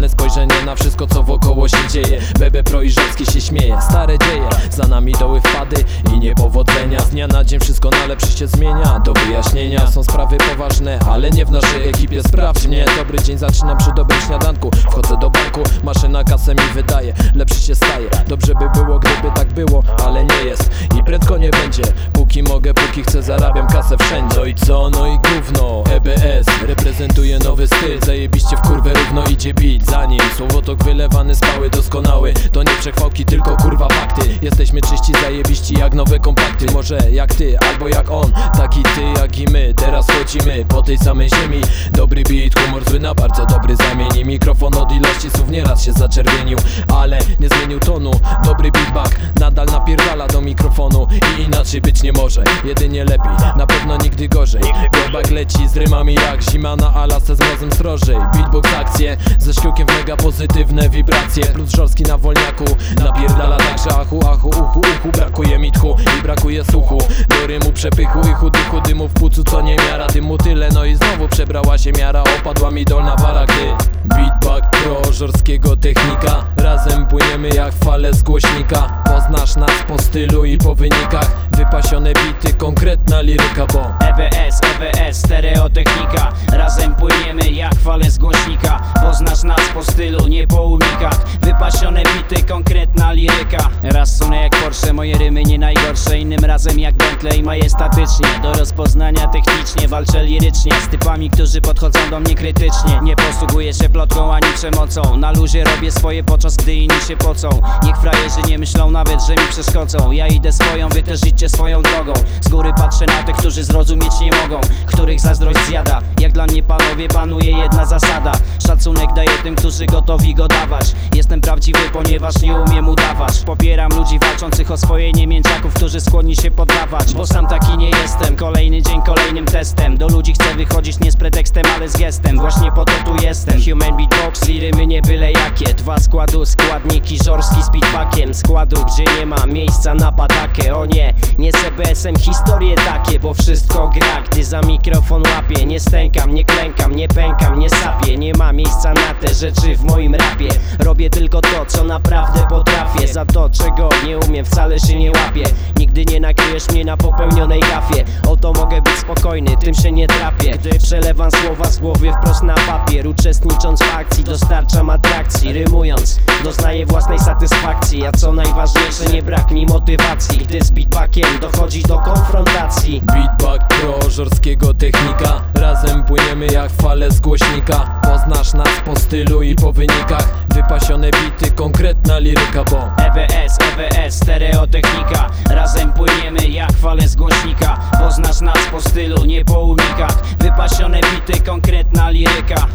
Normalne spojrzenie na wszystko co wokoło się dzieje. Bebe Pro i Rzecki się śmieje. Stare dzieje, za nami doły wpady i niepowodzenia. Z dnia na dzień wszystko na lepsze się zmienia. Do wyjaśnienia są sprawy poważne Ale nie w naszej ekipie, sprawdź mnie. Dobry dzień zaczynam przy dobrym śniadanku. Wchodzę do banku, maszyna kasę mi wydaje. Lepszy się staje, dobrze by było gdyby tak było Ale nie jest. I prędko nie będzie Póki póki chcę zarabiam kasę wszędzie. No i co, no i gówno. EBS reprezentuje nowy styl. Zajebiście w kurwę równo idzie beat. Za nim słowotok wylewany z pały doskonały. To nie przechwałki, tylko kurwa fakty. Jesteśmy czyści, zajebiści jak nowe kompakty. Może jak ty, albo jak on. Taki ty jak i my, teraz chodzimy po tej samej ziemi. Dobry beat, humor zły na bardzo dobry zamieni. Mikrofon od ilości słów nieraz się zaczerwienił Ale nie zmienił tonu, dobry beatback Nadal napierdala do mikrofonu I inaczej być nie może, jedynie lepiej. Na pewno nigdy gorzej. Beatback leci z rymami jak zima na Alasce z mrozem strożej Beatbox akcje ze ślukiem w mega pozytywne wibracje. Plus żorski na wolniaku Napierdala także achu, achu, uchu, uchu Brakuje mi tchu i brakuje słuchu. Do rymu przepychu i chudychu dymu w płucu co nie miara. Dymu tyle no i znowu przebrała się miara. Opadła mi dolna wara gdy Beatback pro żorskiego technika. Razem płyniemy jak fale z głośnika. Poznasz nas po stylu i po wynikach. Wypasione bity, konkretna liryka, bo EBS, EBS, stereotechnika. Razem płyniemy jak fale z głośnika. Poznasz nas po stylu, nie po unikach. Wypasione bity, konkretna liryka. Raz sunę jak Porsche, moje rymy nie najgorsze. Innym razem jak Bentley, majestatycznie. Do rozpoznania technicznie, walczę lirycznie. Z typami, którzy podchodzą do mnie krytycznie. Nie posługuję się plotką ani przemocą. Na luzie robię swoje podczas gdy inni się pocą. Niech frajerzy nie myślą nawet, że mi przeszkodzą. Ja idę swoją, wy też idźcie swoją drogą. Z góry patrzę na tych, którzy zrozumieć nie mogą Których zazdrość zjada. Jak dla mnie panowie panuje jedna zasada. Szacunek daję tym, którzy gotowi go dawać. Jestem prawdziwy, ponieważ nie umiem udawać. Popieram ludzi walczących o swoje niemięczaków Którzy skłonni się poddawać. Bo sam taki nie jestem. Kolejny dzień kolejnym testem. Do ludzi chcę wychodzić nie z pretekstem, ale z gestem. Właśnie po to tu jestem. Human beatbox i rymy nie byle jakie. Dwa składu, składniki, żorski z beatbackiem Składu, gdzie nie ma miejsca na patakę. O nie, nie z EBS-em historie takie Bo wszystko gra, gdy za mikrofon łapię Nie stękam, nie klękam, nie pękam, nie sapię. Nie ma miejsca na te rzeczy w moim rapie. Robię tylko to, co naprawdę potrafię. Za to, czego nie umiem, wcale się nie łapię. Nigdy nie nakryjesz mnie na popełnionej gafie. Oto mogę być spokojny, tym się nie trapię. Gdy przelewam słowa z głowy wprost na papier Uczestnicząc w akcji, dostarczam atrakcji Rymując, doznaję własnej satysfakcji A co najważniejsze, nie brak mi motywacji Gdy z beatbackiem dochodzi do konfrontacji. Beatback pro żorskiego technika Razem płyniemy jak fale z głośnika. Poznasz nas po stylu i po wynikach Wypasione bity, konkretna liryka, bo EBS, EBS, stereotechnika. Razem płyniemy jak fale z głośnika. Poznasz nas po stylu, nie po unikach. Wypasione bity, konkretna liryka